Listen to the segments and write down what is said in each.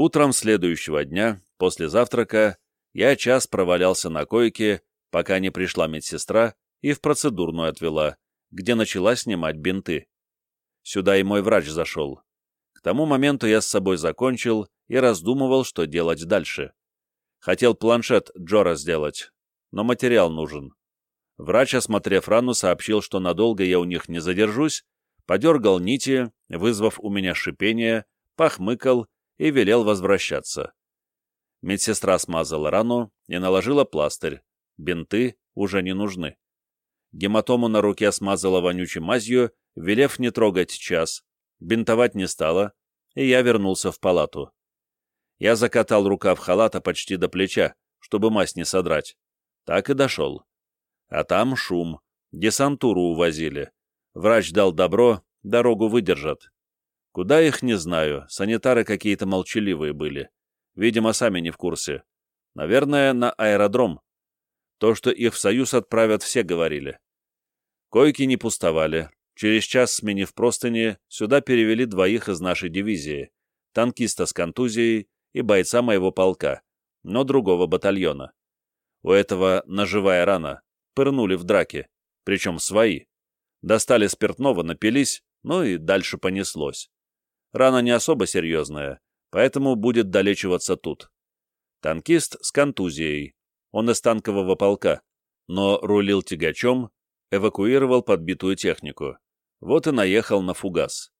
Утром следующего дня, после завтрака, я час провалялся на койке, пока не пришла медсестра и в процедурную отвела, где начала снимать бинты. Сюда и мой врач зашел. К тому моменту я с собой закончил и раздумывал, что делать дальше. Хотел планшет Джора сделать, но материал нужен. Врач, осмотрев рану, сообщил, что надолго я у них не задержусь, подергал нити, вызвав у меня шипение, похмыкал и велел возвращаться. Медсестра смазала рану и наложила пластырь. Бинты уже не нужны. Гематому на руке смазала вонючей мазью, велев не трогать час. Бинтовать не стала, и я вернулся в палату. Я закатал рукав халата почти до плеча, чтобы мазь не содрать. Так и дошел. А там шум. Десантуру увозили. Врач дал добро, дорогу выдержат. Куда их, не знаю, санитары какие-то молчаливые были. Видимо, сами не в курсе. Наверное, на аэродром. То, что их в Союз отправят, все говорили. Койки не пустовали. Через час, сменив простыни, сюда перевели двоих из нашей дивизии, танкиста с контузией и бойца моего полка, но другого батальона. У этого ножевая рана, пырнули в драке, причем свои. Достали спиртного, напились, ну и дальше понеслось. Рана не особо серьезная, поэтому будет долечиваться тут. Танкист с контузией. Он из танкового полка, но рулил тягачом, эвакуировал подбитую технику. Вот и наехал на фугас.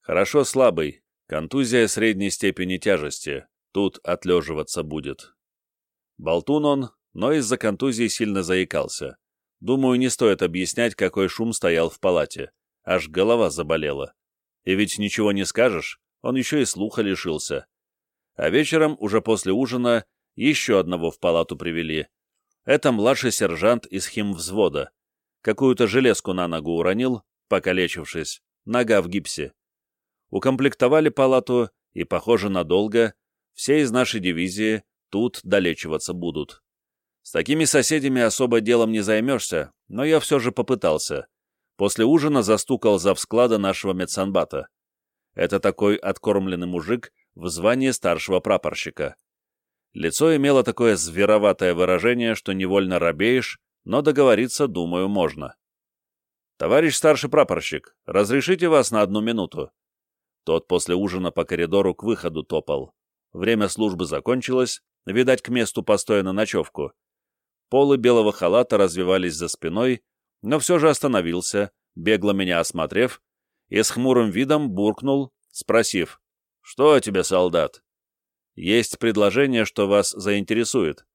Хорошо слабый, контузия средней степени тяжести, тут отлеживаться будет. Болтун он, но из-за контузии сильно заикался. Думаю, не стоит объяснять, какой шум стоял в палате. Аж голова заболела. И ведь ничего не скажешь, он еще и слуха лишился. А вечером, уже после ужина, еще одного в палату привели. Это младший сержант из химвзвода. Какую-то железку на ногу уронил, покалечившись, нога в гипсе. Укомплектовали палату, и, похоже, надолго, все из нашей дивизии тут долечиваться будут. С такими соседями особо делом не займешься, но я все же попытался. После ужина застукал за склада нашего медсанбата. Это такой откормленный мужик в звании старшего прапорщика. Лицо имело такое звероватое выражение, что невольно робеешь, но договориться, думаю, можно. «Товарищ старший прапорщик, разрешите вас на одну минуту?» Тот после ужина по коридору к выходу топал. Время службы закончилось, видать, к месту постоя на ночевку. Полы белого халата развивались за спиной, но все же остановился, бегло меня осмотрев, и с хмурым видом буркнул, спросив, «Что тебе, солдат?» «Есть предложение, что вас заинтересует».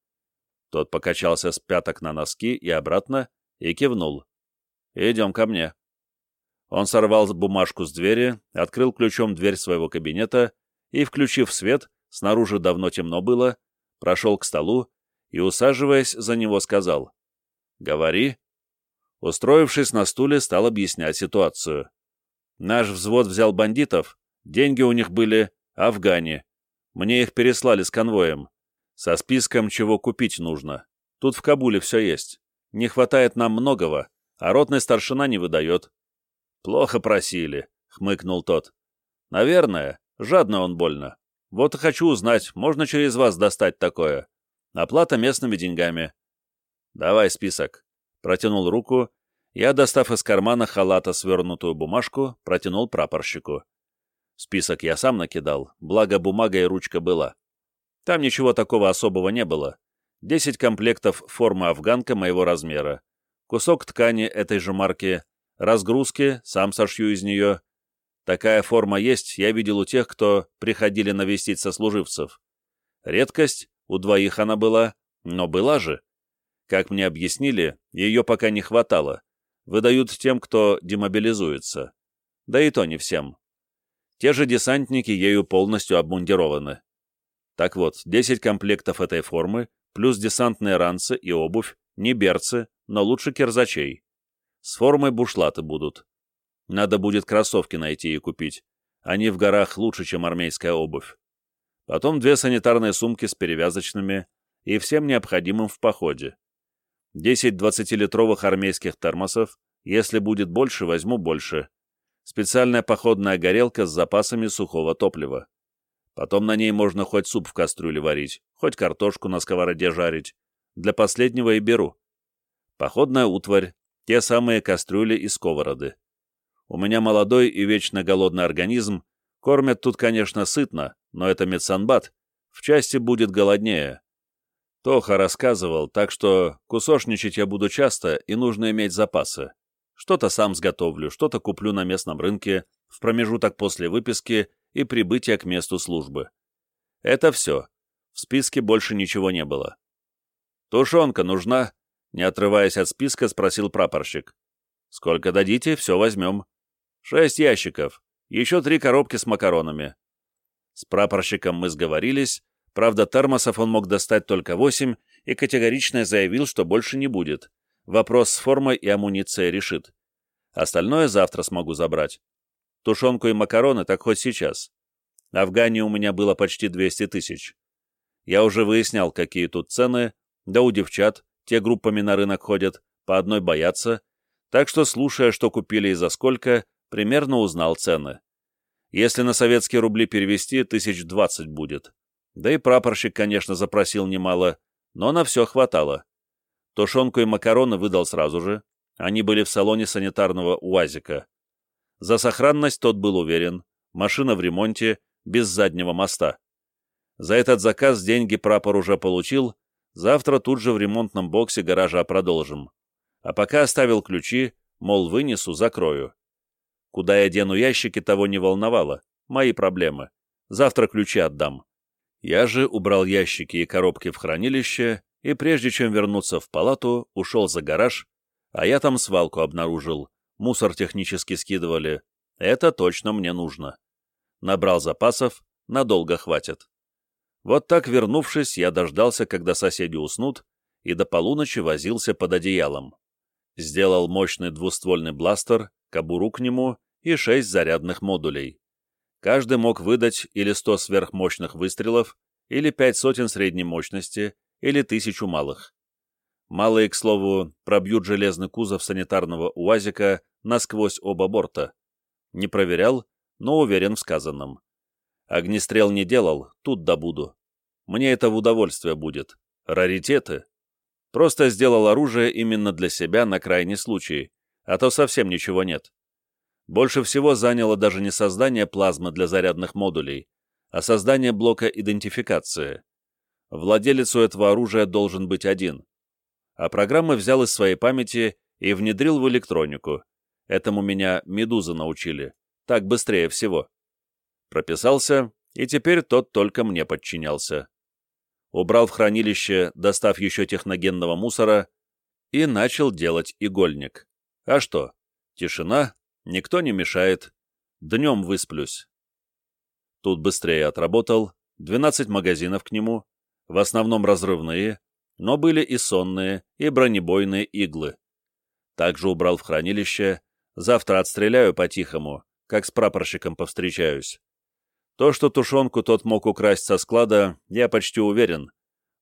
Тот покачался с пяток на носки и обратно и кивнул. «Идем ко мне». Он сорвал бумажку с двери, открыл ключом дверь своего кабинета и, включив свет, снаружи давно темно было, прошел к столу и, усаживаясь за него, сказал «Говори, Устроившись на стуле, стал объяснять ситуацию. Наш взвод взял бандитов, деньги у них были Афгане. Мне их переслали с конвоем. Со списком, чего купить нужно. Тут в Кабуле все есть. Не хватает нам многого, а ротный старшина не выдает. Плохо просили, хмыкнул тот. Наверное, жадно он больно. Вот и хочу узнать, можно через вас достать такое. Оплата местными деньгами. Давай список. Протянул руку, я, достав из кармана халата свернутую бумажку, протянул прапорщику. Список я сам накидал, благо бумага и ручка была. Там ничего такого особого не было. Десять комплектов формы афганка моего размера, кусок ткани этой же марки, разгрузки, сам сошью из нее. Такая форма есть, я видел у тех, кто приходили навестить сослуживцев. Редкость, у двоих она была, но была же. Как мне объяснили, ее пока не хватало. Выдают тем, кто демобилизуется. Да и то не всем. Те же десантники ею полностью обмундированы. Так вот, 10 комплектов этой формы, плюс десантные ранцы и обувь, не берцы, но лучше кирзачей. С формой бушлаты будут. Надо будет кроссовки найти и купить. Они в горах лучше, чем армейская обувь. Потом две санитарные сумки с перевязочными и всем необходимым в походе. 10 20-литровых армейских термосов, если будет больше, возьму больше. Специальная походная горелка с запасами сухого топлива. Потом на ней можно хоть суп в кастрюле варить, хоть картошку на сковороде жарить. Для последнего и беру. Походная утварь, те самые кастрюли и сковороды. У меня молодой и вечно голодный организм, кормят тут, конечно, сытно, но это медсанбат, в части будет голоднее. Тоха рассказывал, так что кусошничать я буду часто, и нужно иметь запасы. Что-то сам сготовлю, что-то куплю на местном рынке, в промежуток после выписки и прибытия к месту службы. Это все. В списке больше ничего не было. «Тушенка нужна?» Не отрываясь от списка, спросил прапорщик. «Сколько дадите, все возьмем». «Шесть ящиков. Еще три коробки с макаронами». С прапорщиком мы сговорились, правда, термосов он мог достать только восемь и категорично заявил, что больше не будет. Вопрос с формой и амуницией решит. Остальное завтра смогу забрать. Тушенку и макароны так хоть сейчас. Афгане у меня было почти 200 тысяч. Я уже выяснял, какие тут цены, да у девчат, те группами на рынок ходят, по одной боятся, так что, слушая, что купили и за сколько, примерно узнал цены. Если на советские рубли перевести, тысяч двадцать будет. Да и прапорщик, конечно, запросил немало, но на все хватало. Тушенку и макароны выдал сразу же, они были в салоне санитарного УАЗика. За сохранность тот был уверен, машина в ремонте, без заднего моста. За этот заказ деньги прапор уже получил, Завтра тут же в ремонтном боксе гаража продолжим. А пока оставил ключи, мол, вынесу, закрою. Куда я дену ящики, того не волновало. Мои проблемы. Завтра ключи отдам. Я же убрал ящики и коробки в хранилище, и прежде чем вернуться в палату, ушел за гараж, а я там свалку обнаружил. Мусор технически скидывали. Это точно мне нужно. Набрал запасов, надолго хватит. Вот так, вернувшись, я дождался, когда соседи уснут, и до полуночи возился под одеялом. Сделал мощный двуствольный бластер, кобуру к нему и шесть зарядных модулей. Каждый мог выдать или сто сверхмощных выстрелов, или пять сотен средней мощности, или тысячу малых. Малые, к слову, пробьют железный кузов санитарного УАЗика насквозь оба борта. Не проверял, но уверен в сказанном. Огнестрел не делал, тут добуду. Мне это в удовольствие будет. Раритеты. Просто сделал оружие именно для себя на крайний случай, а то совсем ничего нет. Больше всего заняло даже не создание плазмы для зарядных модулей, а создание блока идентификации. Владелец у этого оружия должен быть один. А программы взял из своей памяти и внедрил в электронику. Этому меня медузы научили. Так быстрее всего прописался, и теперь тот только мне подчинялся. Убрал в хранилище, достав еще техногенного мусора, и начал делать игольник. А что? Тишина, никто не мешает. Днем высплюсь. Тут быстрее отработал, 12 магазинов к нему, в основном разрывные, но были и сонные, и бронебойные иглы. Также убрал в хранилище, завтра отстреляю по-тихому, как с прапорщиком повстречаюсь. То, что тушенку тот мог украсть со склада, я почти уверен.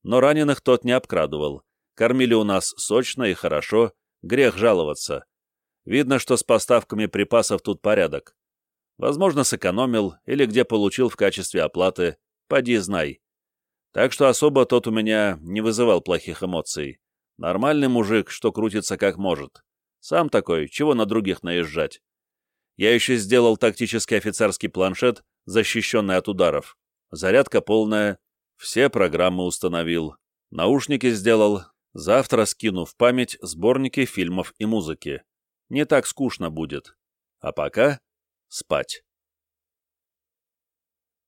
Но раненых тот не обкрадывал. Кормили у нас сочно и хорошо, грех жаловаться. Видно, что с поставками припасов тут порядок. Возможно, сэкономил или где получил в качестве оплаты, поди знай. Так что особо тот у меня не вызывал плохих эмоций. Нормальный мужик, что крутится как может. Сам такой, чего на других наезжать. Я еще сделал тактический офицерский планшет защищенный от ударов. Зарядка полная, все программы установил, наушники сделал, завтра скину в память сборники фильмов и музыки. Не так скучно будет. А пока спать.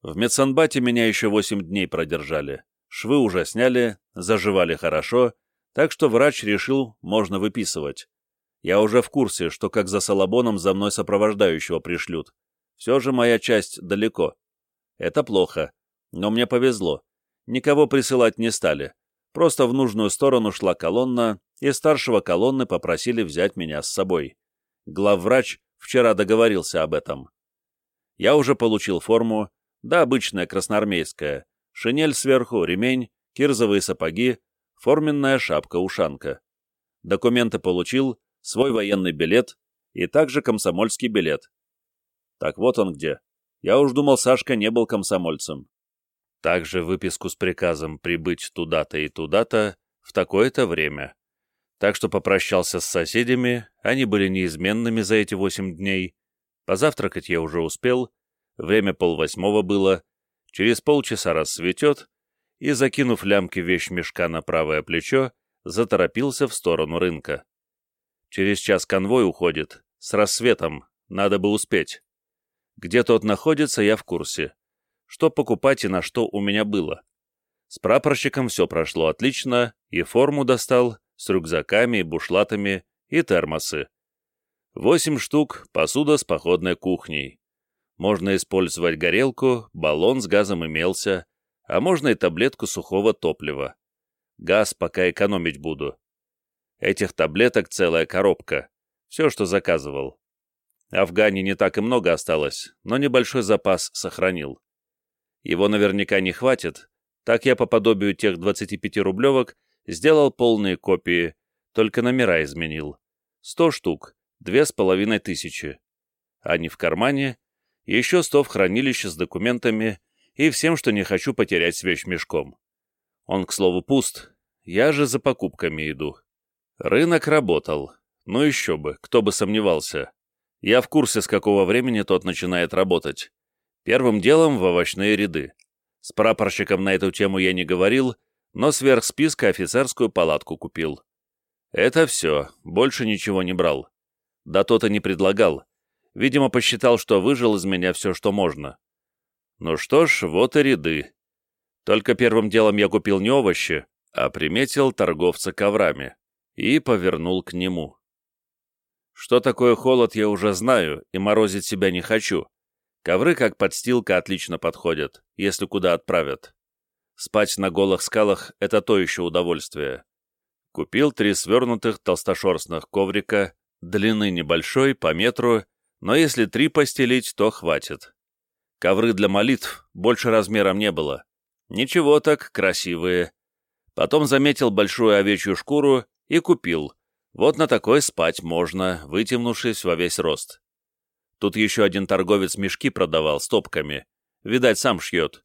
В медсанбате меня еще восемь дней продержали. Швы уже сняли, заживали хорошо, так что врач решил, можно выписывать. Я уже в курсе, что как за Салабоном за мной сопровождающего пришлют. Все же моя часть далеко. Это плохо, но мне повезло. Никого присылать не стали. Просто в нужную сторону шла колонна, и старшего колонны попросили взять меня с собой. Главврач вчера договорился об этом. Я уже получил форму, да обычная красноармейская, шинель сверху, ремень, кирзовые сапоги, форменная шапка-ушанка. Документы получил, свой военный билет и также комсомольский билет. Так вот он где. Я уж думал, Сашка не был комсомольцем. Также выписку с приказом прибыть туда-то и туда-то в такое-то время. Так что попрощался с соседями, они были неизменными за эти восемь дней. Позавтракать я уже успел, время полвосьмого было, через полчаса рассветет, и, закинув лямки вещмешка на правое плечо, заторопился в сторону рынка. Через час конвой уходит, с рассветом, надо бы успеть. Где тот находится, я в курсе. Что покупать и на что у меня было. С прапорщиком все прошло отлично, и форму достал, с рюкзаками бушлатами, и термосы. Восемь штук, посуда с походной кухней. Можно использовать горелку, баллон с газом имелся, а можно и таблетку сухого топлива. Газ пока экономить буду. Этих таблеток целая коробка. Все, что заказывал. Афгане не так и много осталось, но небольшой запас сохранил. Его наверняка не хватит, так я по подобию тех 25-рублевок сделал полные копии, только номера изменил. Сто штук, две с половиной тысячи. Они в кармане, еще сто в хранилище с документами и всем, что не хочу потерять с вещмешком. Он, к слову, пуст, я же за покупками иду. Рынок работал. Ну еще бы, кто бы сомневался. Я в курсе, с какого времени тот начинает работать. Первым делом в овощные ряды. С прапорщиком на эту тему я не говорил, но сверх списка офицерскую палатку купил. Это все, больше ничего не брал. Да тот и не предлагал. Видимо, посчитал, что выжил из меня все, что можно. Ну что ж, вот и ряды. Только первым делом я купил не овощи, а приметил торговца коврами и повернул к нему. Что такое холод, я уже знаю, и морозить себя не хочу. Ковры, как подстилка, отлично подходят, если куда отправят. Спать на голых скалах — это то еще удовольствие. Купил три свернутых толстошерстных коврика, длины небольшой, по метру, но если три постелить, то хватит. Ковры для молитв больше размером не было. Ничего так, красивые. Потом заметил большую овечью шкуру и купил. Вот на такой спать можно, вытянувшись во весь рост. Тут еще один торговец мешки продавал стопками. Видать, сам шьет.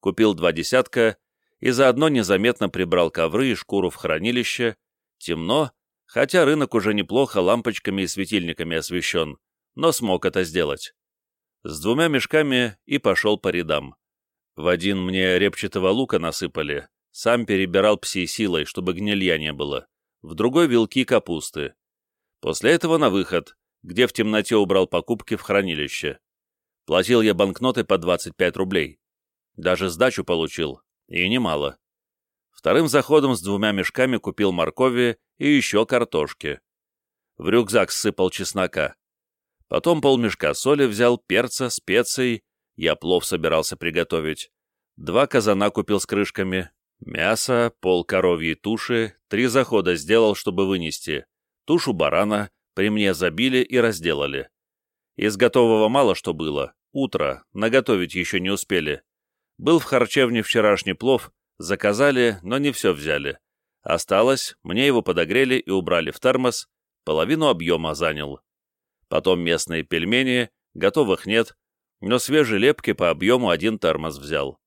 Купил два десятка и заодно незаметно прибрал ковры и шкуру в хранилище. Темно, хотя рынок уже неплохо лампочками и светильниками освещен, но смог это сделать. С двумя мешками и пошел по рядам. В один мне репчатого лука насыпали, сам перебирал пси силой, чтобы гнилья не было в другой вилки капусты. После этого на выход, где в темноте убрал покупки в хранилище. Платил я банкноты по 25 рублей. Даже сдачу получил, и немало. Вторым заходом с двумя мешками купил моркови и еще картошки. В рюкзак сыпал чеснока. Потом полмешка соли взял, перца, специй, я плов собирался приготовить. Два казана купил с крышками, Мясо, пол коровьей туши, три захода сделал, чтобы вынести. Тушу барана при мне забили и разделали. Из готового мало что было. Утро, наготовить еще не успели. Был в харчевне вчерашний плов, заказали, но не все взяли. Осталось, мне его подогрели и убрали в термос, половину объема занял. Потом местные пельмени, готовых нет, но свежие лепки по объему один термос взял.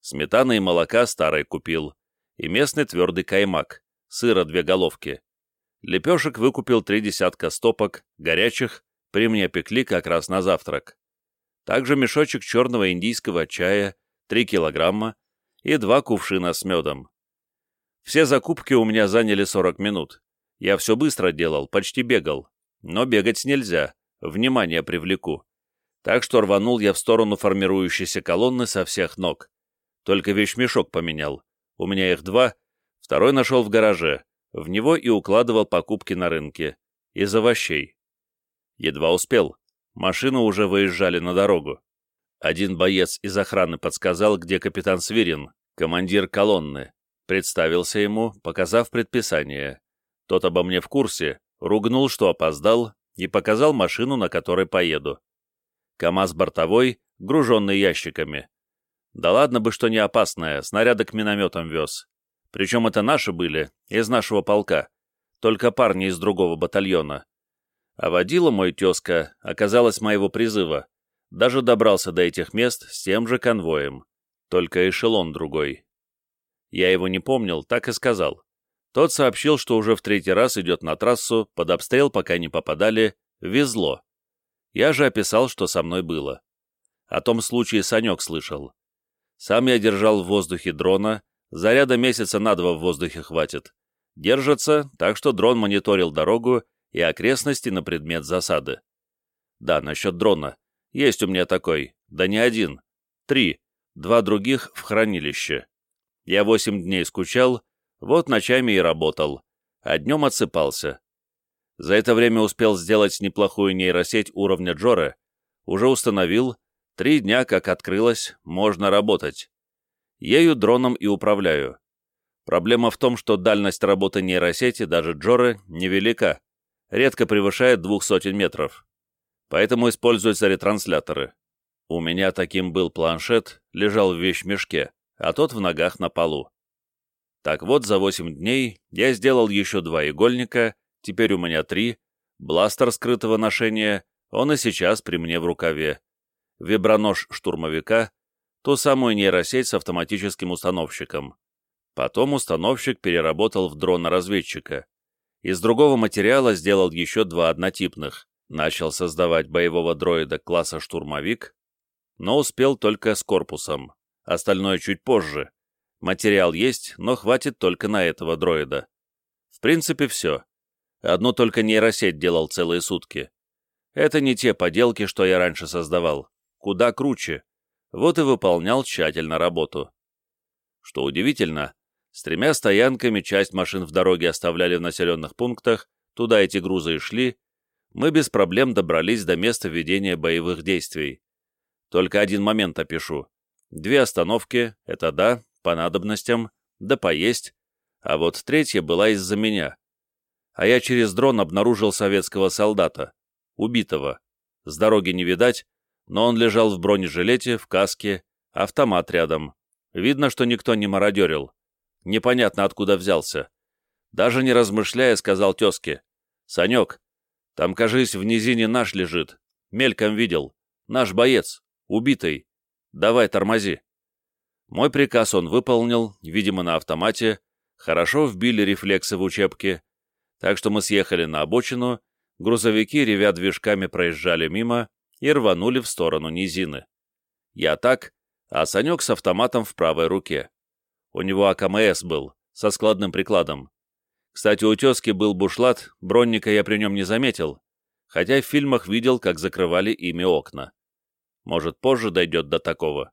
Сметаны и молока старой купил. И местный твердый каймак. Сыра две головки. Лепешек выкупил три десятка стопок, горячих, при мне пекли как раз на завтрак. Также мешочек черного индийского чая, три килограмма и два кувшина с медом. Все закупки у меня заняли 40 минут. Я все быстро делал, почти бегал. Но бегать нельзя, внимание привлеку. Так что рванул я в сторону формирующейся колонны со всех ног. Только вещмешок поменял. У меня их два, второй нашел в гараже. В него и укладывал покупки на рынке. Из овощей. Едва успел. Машины уже выезжали на дорогу. Один боец из охраны подсказал, где капитан Свирин, командир колонны. Представился ему, показав предписание. Тот обо мне в курсе, ругнул, что опоздал, и показал машину, на которой поеду. КамАЗ бортовой, груженный ящиками. Да ладно бы, что не опасное, снаряды к минометам вез. Причем это наши были, из нашего полка, только парни из другого батальона. А водила мой тезка оказалась моего призыва. Даже добрался до этих мест с тем же конвоем, только эшелон другой. Я его не помнил, так и сказал. Тот сообщил, что уже в третий раз идет на трассу, под обстрел пока не попадали, везло. Я же описал, что со мной было. О том случае Санек слышал. Сам я держал в воздухе дрона, заряда месяца на два в воздухе хватит. Держится, так что дрон мониторил дорогу и окрестности на предмет засады. Да, насчет дрона. Есть у меня такой, да не один. Три, два других в хранилище. Я восемь дней скучал, вот ночами и работал, а днем отсыпался. За это время успел сделать неплохую нейросеть уровня Джора, уже установил, три дня как открылась, можно работать. Ею дроном и управляю. Проблема в том, что дальность работы нейросети, даже Джоры, невелика, редко превышает двух сотен метров. Поэтому используются ретрансляторы. У меня таким был планшет, лежал в вещмешке, а тот в ногах на полу. Так вот, за 8 дней я сделал еще два игольника, теперь у меня три, бластер скрытого ношения, он и сейчас при мне в рукаве, вибронож штурмовика, ту самую нейросеть с автоматическим установщиком. Потом установщик переработал в дрона-разведчика. Из другого материала сделал еще два однотипных, начал создавать боевого дроида класса штурмовик, но успел только с корпусом, остальное чуть позже. Материал есть, но хватит только на этого дроида. В принципе, все. Одну только нейросеть делал целые сутки. Это не те поделки, что я раньше создавал. Куда круче. Вот и выполнял тщательно работу. Что удивительно, с тремя стоянками часть машин в дороге оставляли в населенных пунктах, туда эти грузы и шли, мы без проблем добрались до места ведения боевых действий. Только один момент опишу. Две остановки — это да, по надобностям, да поесть, а вот третья была из-за меня. А я через дрон обнаружил советского солдата, убитого. С дороги не видать, но он лежал в бронежилете, в каске, автомат рядом. Видно, что никто не мародерил. Непонятно, откуда взялся. Даже не размышляя, сказал тезке. «Санек, там, кажись, в низине наш лежит. Мельком видел. Наш боец. Убитый. Давай, тормози. Мой приказ он выполнил, видимо, на автомате. Хорошо вбили рефлексы в учебке. Так что мы съехали на обочину, грузовики, ревя движками, проезжали мимо и рванули в сторону низины. Я так, а Санек с автоматом в правой руке. У него АКМС был, со складным прикладом. Кстати, у тезки был бушлат, бронника я при нем не заметил, хотя в фильмах видел, как закрывали ими окна. Может, позже дойдет до такого.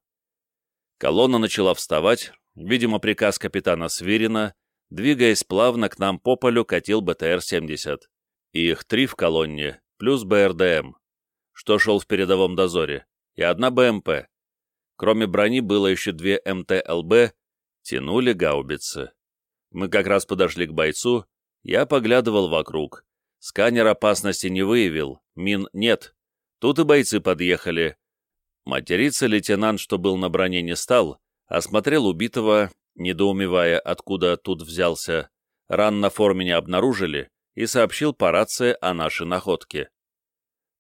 Колонна начала вставать, видимо, приказ капитана Свирина, двигаясь плавно к нам по полю, катил БТР-70. их три в колонне, плюс БРДМ, что шел в передовом дозоре, и одна БМП. Кроме брони было еще две МТЛБ, тянули гаубицы. Мы как раз подошли к бойцу, я поглядывал вокруг. Сканер опасности не выявил, мин нет. Тут и бойцы подъехали. Материться лейтенант, что был на броне, не стал, осмотрел убитого, недоумевая, откуда тут взялся. Ран на форме не обнаружили и сообщил по рации о нашей находке.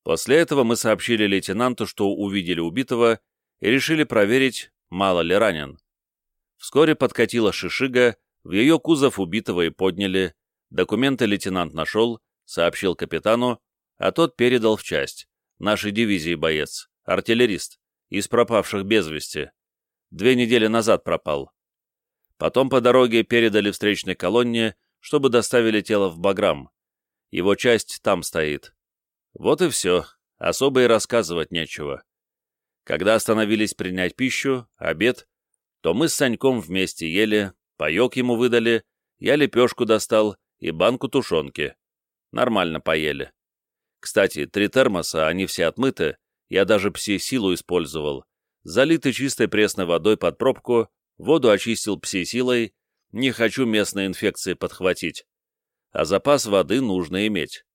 После этого мы сообщили лейтенанту, что увидели убитого, и решили проверить, мало ли ранен. Вскоре подкатила шишига, в ее кузов убитого и подняли, документы лейтенант нашел, сообщил капитану, а тот передал в часть. Нашей дивизии боец, артиллерист, из пропавших без вести. Две недели назад пропал. Потом по дороге передали встречной колонне, чтобы доставили тело в Баграм. Его часть там стоит. Вот и все, особо и рассказывать нечего. Когда остановились принять пищу, обед, то мы с Саньком вместе ели, Паек ему выдали, я лепешку достал и банку тушенки. Нормально поели. Кстати, три термоса, они все отмыты, я даже пси-силу использовал. Залиты чистой пресной водой под пробку, воду очистил пси-силой, не хочу местные инфекции подхватить. А запас воды нужно иметь.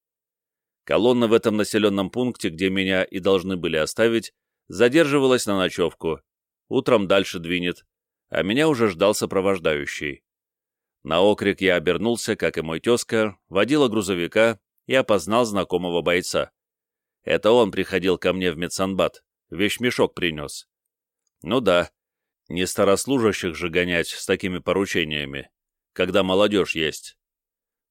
Колонна в этом населенном пункте, где меня и должны были оставить, задерживалась на ночевку. Утром дальше двинет а меня уже ждал сопровождающий. На окрик я обернулся, как и мой тезка, водила грузовика и опознал знакомого бойца. Это он приходил ко мне в медсанбат, вещмешок принес. Ну да, не старослужащих же гонять с такими поручениями, когда молодежь есть.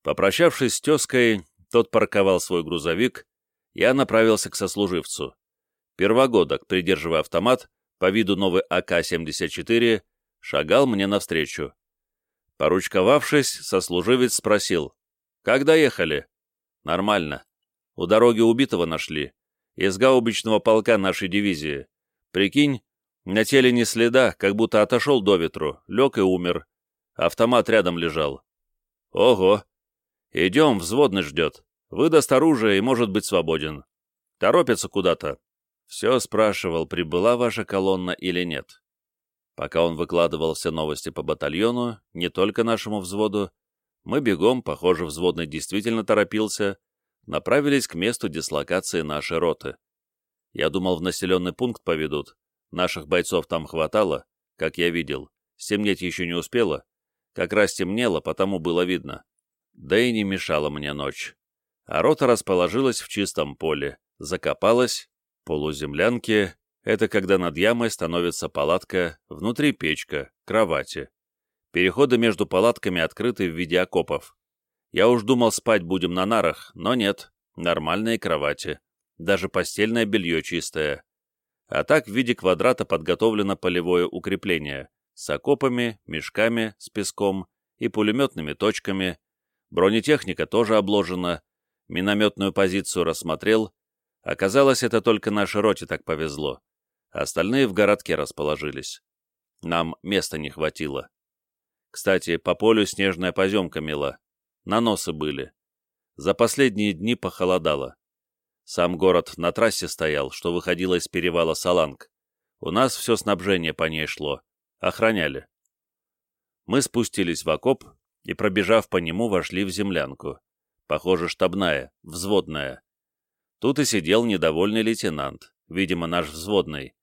Попрощавшись с тезкой, тот парковал свой грузовик, я направился к сослуживцу. Первогодок, придерживая автомат, по виду новый АК-74, шагал мне навстречу. Поручковавшись, сослуживец спросил, «Как доехали?» «Нормально. У дороги убитого нашли. Из гаубичного полка нашей дивизии. Прикинь, на теле не следа, как будто отошел до ветру, лег и умер. Автомат рядом лежал. Ого! Идем, взводный ждет. Выдаст оружие и может быть свободен. Торопится куда-то. Все спрашивал, прибыла ваша колонна или нет. Пока он выкладывал все новости по батальону, не только нашему взводу, мы бегом, похоже, взводный действительно торопился, направились к месту дислокации нашей роты. Я думал, в населенный пункт поведут. Наших бойцов там хватало, как я видел. Стемнеть еще не успело. Как раз темнело, потому было видно. Да и не мешала мне ночь. А рота расположилась в чистом поле, закопалась, полуземлянке — это когда над ямой становится палатка, внутри печка, кровати. Переходы между палатками открыты в виде окопов. Я уж думал, спать будем на нарах, но нет, нормальные кровати. Даже постельное белье чистое. А так в виде квадрата подготовлено полевое укрепление с окопами, мешками с песком и пулеметными точками. Бронетехника тоже обложена. Минометную позицию рассмотрел. Оказалось, это только нашей роте так повезло. Остальные в городке расположились. Нам места не хватило. Кстати, по полю снежная поземка мела наносы были. За последние дни похолодало. Сам город на трассе стоял, что выходило из перевала Саланг. У нас все снабжение по ней шло. Охраняли. Мы спустились в окоп и, пробежав по нему, вошли в землянку. Похоже, штабная, взводная. Тут и сидел недовольный лейтенант, видимо, наш взводный.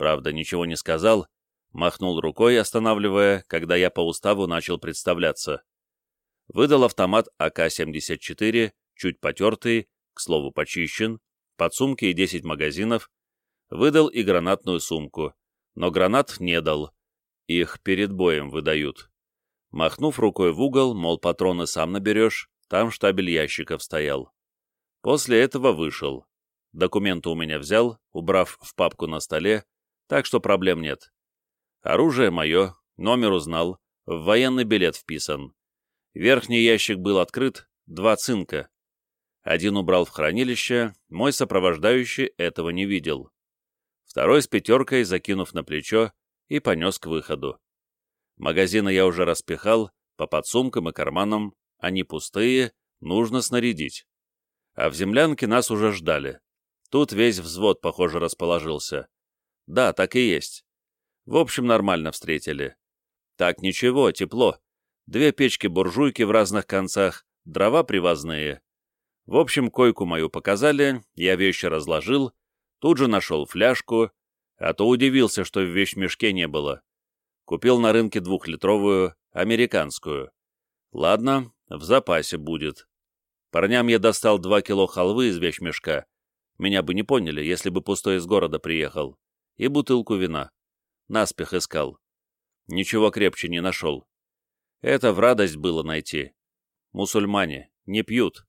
Правда, ничего не сказал, махнул рукой, останавливая, когда я по уставу начал представляться выдал автомат АК-74, чуть потертый, к слову почищен, подсумки и 10 магазинов, выдал и гранатную сумку, но гранат не дал, их перед боем выдают. Махнув рукой в угол, мол, патроны сам наберешь, там штабель ящиков стоял. После этого вышел. Документы у меня взял, убрав в папку на столе, так что проблем нет. Оружие мое, номер узнал, в военный билет вписан. Верхний ящик был открыт, два цинка. Один убрал в хранилище, мой сопровождающий этого не видел. Второй с пятеркой, закинув на плечо, и понес к выходу. Магазины я уже распихал, по подсумкам и карманам, они пустые, нужно снарядить. А в землянке нас уже ждали. Тут весь взвод, похоже, расположился. Да, так и есть. В общем, нормально встретили. Так ничего, тепло две печки-буржуйки в разных концах, дрова привозные. В общем, койку мою показали, я вещи разложил, тут же нашел фляжку, а то удивился, что в вещмешке не было. Купил на рынке двухлитровую, американскую. Ладно, в запасе будет. Парням я достал два кило халвы из вещмешка. Меня бы не поняли, если бы пустой из города приехал. И бутылку вина. Наспех искал. Ничего крепче не нашел. Это в радость было найти. Мусульмане не пьют.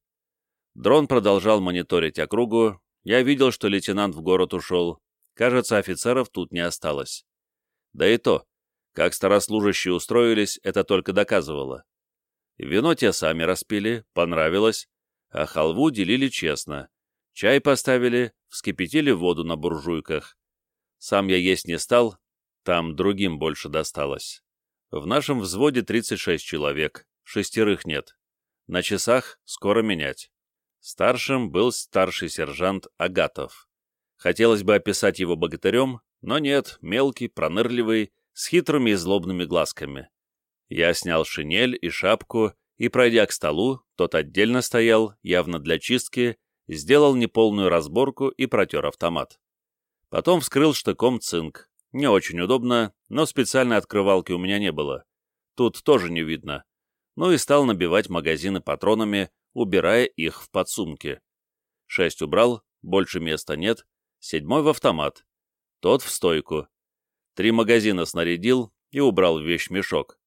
Дрон продолжал мониторить округу. Я видел, что лейтенант в город ушел. Кажется, офицеров тут не осталось. Да и то, как старослужащие устроились, это только доказывало. Вино те сами распили, понравилось, а халву делили честно. Чай поставили, вскипятили воду на буржуйках. Сам я есть не стал, там другим больше досталось. В нашем взводе 36 человек, шестерых нет. На часах скоро менять. Старшим был старший сержант Агатов. Хотелось бы описать его богатырем, но нет, мелкий, пронырливый, с хитрыми и злобными глазками. Я снял шинель и шапку, и, пройдя к столу, тот отдельно стоял, явно для чистки, сделал неполную разборку и протер автомат. Потом вскрыл штыком цинк, не очень удобно, но специальной открывалки у меня не было. Тут тоже не видно. Ну и стал набивать магазины патронами, убирая их в подсумки. Шесть убрал, больше места нет, седьмой в автомат. тот в стойку. Три магазина снарядил и убрал в вещмешок.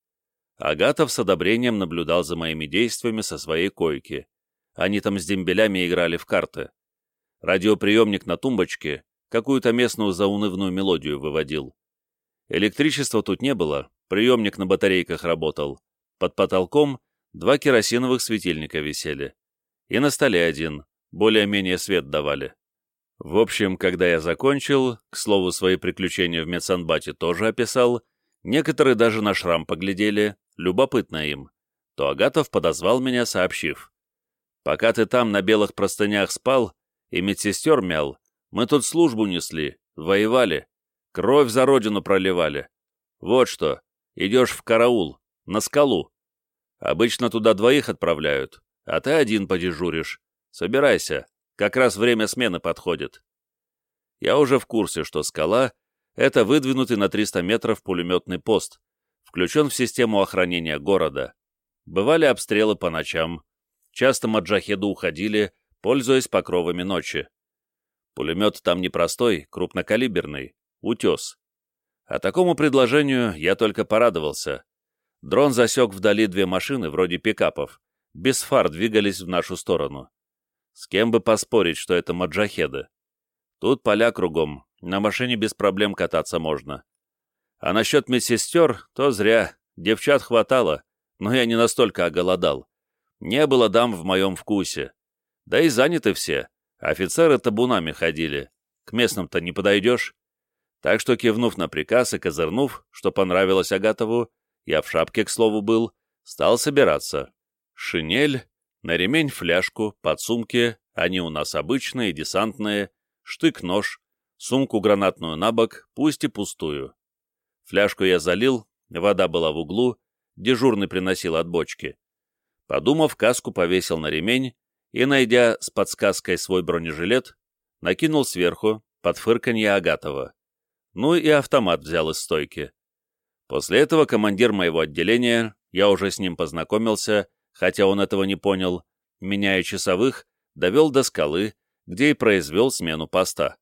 Агатов с одобрением наблюдал за моими действиями со своей койки. Они там с дембелями играли в карты. Радиоприемник на тумбочке какую-то местную заунывную мелодию выводил. Электричества тут не было, приемник на батарейках работал. Под потолком два керосиновых светильника висели. И на столе один, более-менее свет давали. В общем, когда я закончил, к слову, свои приключения в медсанбате тоже описал, некоторые даже на шрам поглядели, любопытно им, то Агатов подозвал меня, сообщив. «Пока ты там на белых простынях спал и медсестер мял, мы тут службу несли, воевали, кровь за родину проливали. Вот что, идешь в караул, на скалу. Обычно туда двоих отправляют, а ты один подежуришь. Собирайся, как раз время смены подходит». Я уже в курсе, что скала — это выдвинутый на 300 метров пулеметный пост, включен в систему охранения города. Бывали обстрелы по ночам. Часто маджахеды уходили, пользуясь покровами ночи. Пулемет там непростой, крупнокалиберный, утес. А такому предложению я только порадовался. Дрон засек вдали две машины, вроде пикапов. Без фар двигались в нашу сторону. С кем бы поспорить, что это маджахеды? Тут поля кругом, на машине без проблем кататься можно. А насчет медсестер, то зря. Девчат хватало, но я не настолько оголодал. Не было дам в моем вкусе. Да и заняты все. Офицеры табунами ходили. К местным-то не подойдешь. Так что, кивнув на приказ и козырнув, что понравилось Агатову, я в шапке, к слову, был, стал собираться. Шинель, на ремень фляжку, подсумки, они у нас обычные, десантные, штык-нож, сумку гранатную на бок, пусть и пустую. Фляжку я залил, вода была в углу, дежурный приносил от бочки. Подумав, каску повесил на ремень и, найдя с подсказкой свой бронежилет, накинул сверху, под фырканье Агатова. Ну и автомат взял из стойки. После этого командир моего отделения, я уже с ним познакомился, хотя он этого не понял, меняя часовых, довел до скалы, где и произвел смену поста.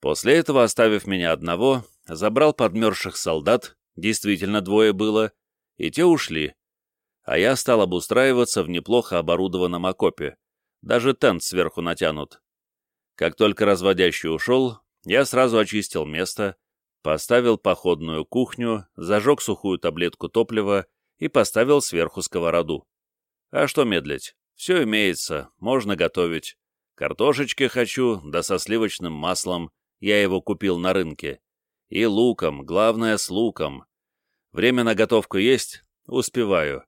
После этого, оставив меня одного, забрал подмерзших солдат, действительно двое было, и те ушли. А я стал обустраиваться в неплохо оборудованном окопе. Даже тент сверху натянут. Как только разводящий ушел, я сразу очистил место, поставил походную кухню, зажег сухую таблетку топлива и поставил сверху сковороду. А что медлить? Все имеется, можно готовить. Картошечки хочу, да со сливочным маслом, я его купил на рынке. И луком, главное с луком. Время на готовку есть? Успеваю.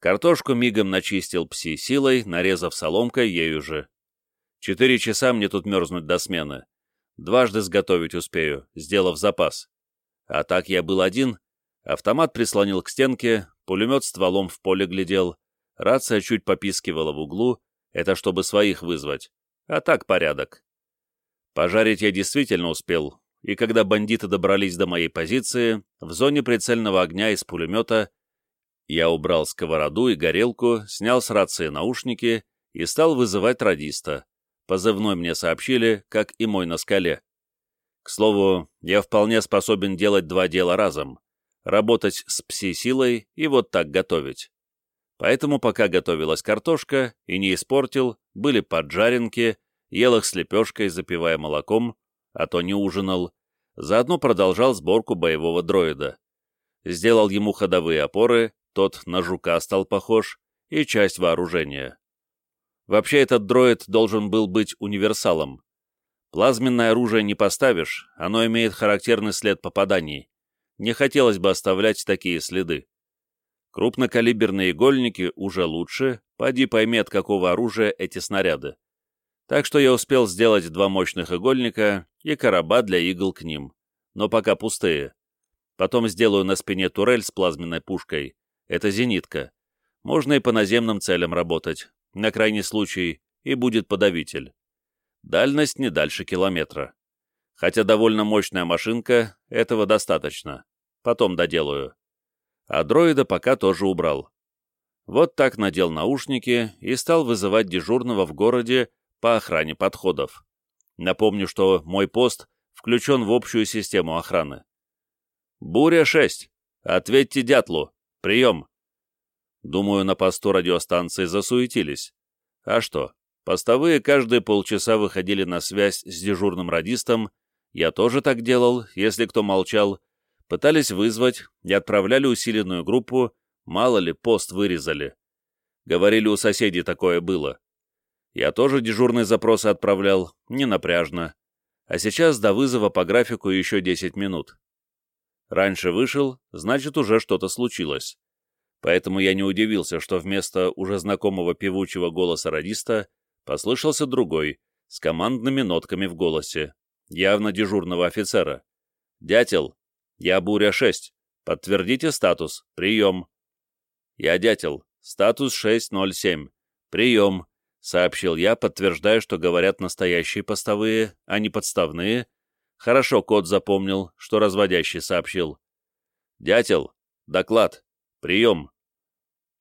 Картошку мигом начистил пси-силой, нарезав соломкой ею же. Четыре часа мне тут мерзнуть до смены. Дважды сготовить успею, сделав запас. А так я был один, автомат прислонил к стенке, пулемет стволом в поле глядел, рация чуть попискивала в углу, это чтобы своих вызвать, а так порядок. Пожарить я действительно успел, и когда бандиты добрались до моей позиции, в зоне прицельного огня из пулемета, я убрал сковороду и горелку, снял с рации наушники и стал вызывать радиста. Позывной мне сообщили, как и мой на скале. К слову, я вполне способен делать два дела разом. Работать с пси-силой и вот так готовить. Поэтому пока готовилась картошка и не испортил, были поджаренки, ел их с лепешкой, запивая молоком, а то не ужинал, заодно продолжал сборку боевого дроида. Сделал ему ходовые опоры, тот на жука стал похож, и часть вооружения. Вообще этот дроид должен был быть универсалом. Плазменное оружие не поставишь, оно имеет характерный след попаданий. Не хотелось бы оставлять такие следы. Крупнокалиберные игольники уже лучше, поди пойми, от какого оружия эти снаряды. Так что я успел сделать два мощных игольника и короба для игл к ним, но пока пустые. Потом сделаю на спине турель с плазменной пушкой. Это зенитка. Можно и по наземным целям работать, на крайний случай, и будет подавитель. Дальность не дальше километра. Хотя довольно мощная машинка, этого достаточно. Потом доделаю. А дроида пока тоже убрал. Вот так надел наушники и стал вызывать дежурного в городе по охране подходов. Напомню, что мой пост включен в общую систему охраны. «Буря-6! Ответьте дятлу! Прием!» Думаю, на посту радиостанции засуетились. А что, постовые каждые полчаса выходили на связь с дежурным радистом, я тоже так делал, если кто молчал, пытались вызвать и отправляли усиленную группу, мало ли, пост вырезали. Говорили, у соседей такое было. Я тоже дежурные запросы отправлял, не напряжно. А сейчас до вызова по графику еще 10 минут. Раньше вышел, значит, уже что-то случилось. Поэтому я не удивился, что вместо уже знакомого певучего голоса радиста послышался другой, с командными нотками в голосе, явно дежурного офицера. «Дятел, я Буря-6. Подтвердите статус. Прием». «Я Дятел. Статус 607. Прием», — сообщил я, подтверждая, что говорят настоящие постовые, а не подставные. Хорошо код запомнил, что разводящий сообщил. «Дятел, доклад. Прием».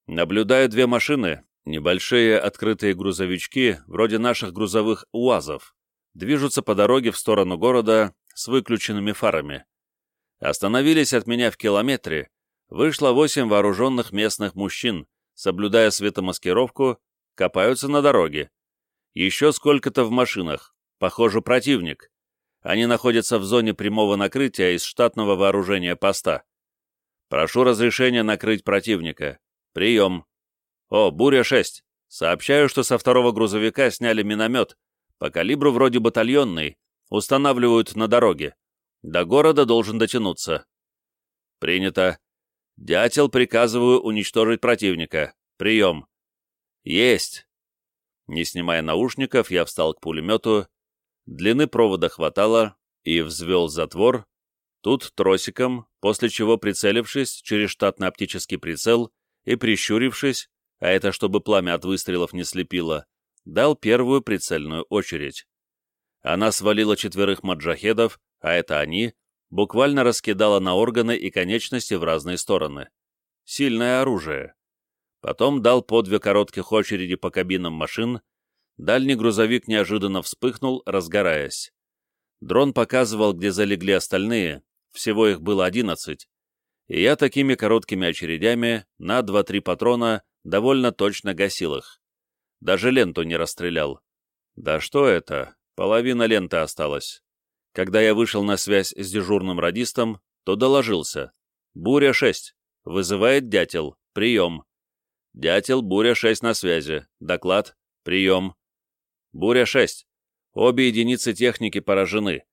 Наблюдаю две машины, небольшие открытые грузовички, вроде наших грузовых УАЗов, движутся по дороге в сторону города с выключенными фарами. Остановились от меня в километре, вышло восемь вооруженных местных мужчин, соблюдая светомаскировку, копаются на дороге. Еще сколько-то в машинах, похоже, противник. Они находятся в зоне прямого накрытия из штатного вооружения поста. Прошу разрешения накрыть противника. Прием. О, Буря-6. Сообщаю, что со второго грузовика сняли миномет. По калибру вроде батальонный. Устанавливают на дороге. До города должен дотянуться. Принято. Дятел, приказываю уничтожить противника. Прием. Есть. Не снимая наушников, я встал к пулемету. Длины провода хватало и взвел затвор. Тут тросиком, после чего, прицелившись через штатный оптический прицел и прищурившись, а это чтобы пламя от выстрелов не слепило, дал первую прицельную очередь. Она свалила четверых маджахедов, а это они, буквально раскидала на органы и конечности в разные стороны. Сильное оружие. Потом дал по две коротких очереди по кабинам машин, дальний грузовик неожиданно вспыхнул, разгораясь. Дрон показывал, где залегли остальные, всего их было одиннадцать, и я такими короткими очередями на два-три патрона довольно точно гасил их. Даже ленту не расстрелял. Да что это, половина ленты осталась. Когда я вышел на связь с дежурным радистом, то доложился. «Буря-6. Вызывает дятел. Прием». «Дятел, Буря-6 на связи. Доклад. Прием». «Буря-6. Обе единицы техники поражены.